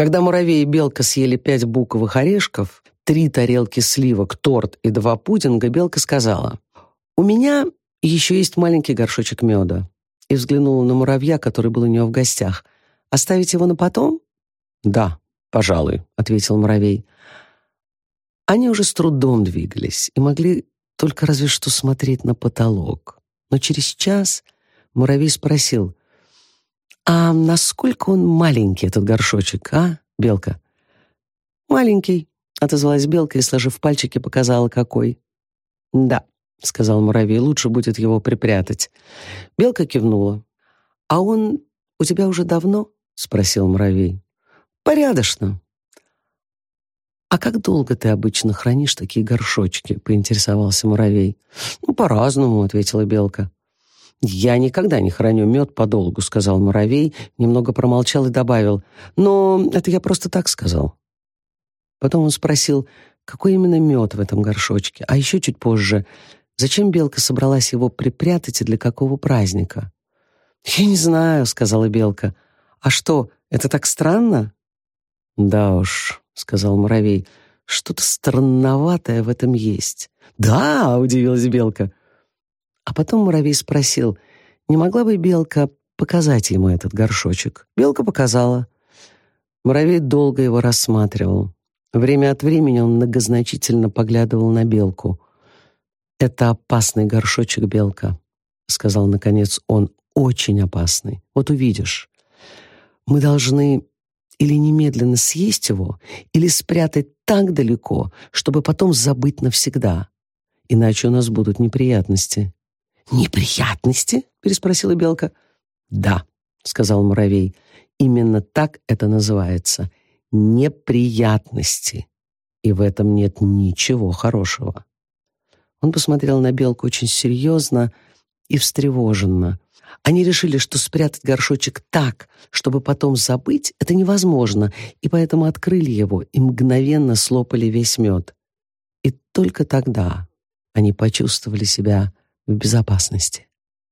Когда муравей и белка съели пять буковых орешков, три тарелки сливок, торт и два пудинга, белка сказала, «У меня еще есть маленький горшочек меда». И взглянула на муравья, который был у нее в гостях. «Оставить его на потом?» «Да, пожалуй», — ответил муравей. Они уже с трудом двигались и могли только разве что смотреть на потолок. Но через час муравей спросил, «А насколько он маленький, этот горшочек, а, Белка?» «Маленький», — отозвалась Белка и, сложив пальчики, показала, какой. «Да», — сказал муравей, — «лучше будет его припрятать». Белка кивнула. «А он у тебя уже давно?» — спросил муравей. «Порядочно». «А как долго ты обычно хранишь такие горшочки?» — поинтересовался муравей. «Ну, по-разному», — ответила белка. «Я никогда не храню мед подолгу», — сказал муравей, немного промолчал и добавил. «Но это я просто так сказал». Потом он спросил, какой именно мед в этом горшочке, а еще чуть позже, зачем белка собралась его припрятать и для какого праздника. «Я не знаю», — сказала белка. «А что, это так странно?» «Да уж», — сказал муравей, — «что-то странноватое в этом есть». «Да», — удивилась белка. А потом муравей спросил, не могла бы белка показать ему этот горшочек. Белка показала. Муравей долго его рассматривал. Время от времени он многозначительно поглядывал на белку. «Это опасный горшочек, белка», — сказал наконец он. «Очень опасный. Вот увидишь. Мы должны или немедленно съесть его, или спрятать так далеко, чтобы потом забыть навсегда. Иначе у нас будут неприятности». «Неприятности?» — переспросила белка. «Да», — сказал муравей, — «именно так это называется. Неприятности. И в этом нет ничего хорошего». Он посмотрел на белку очень серьезно и встревоженно. Они решили, что спрятать горшочек так, чтобы потом забыть, это невозможно, и поэтому открыли его и мгновенно слопали весь мед. И только тогда они почувствовали себя в безопасности.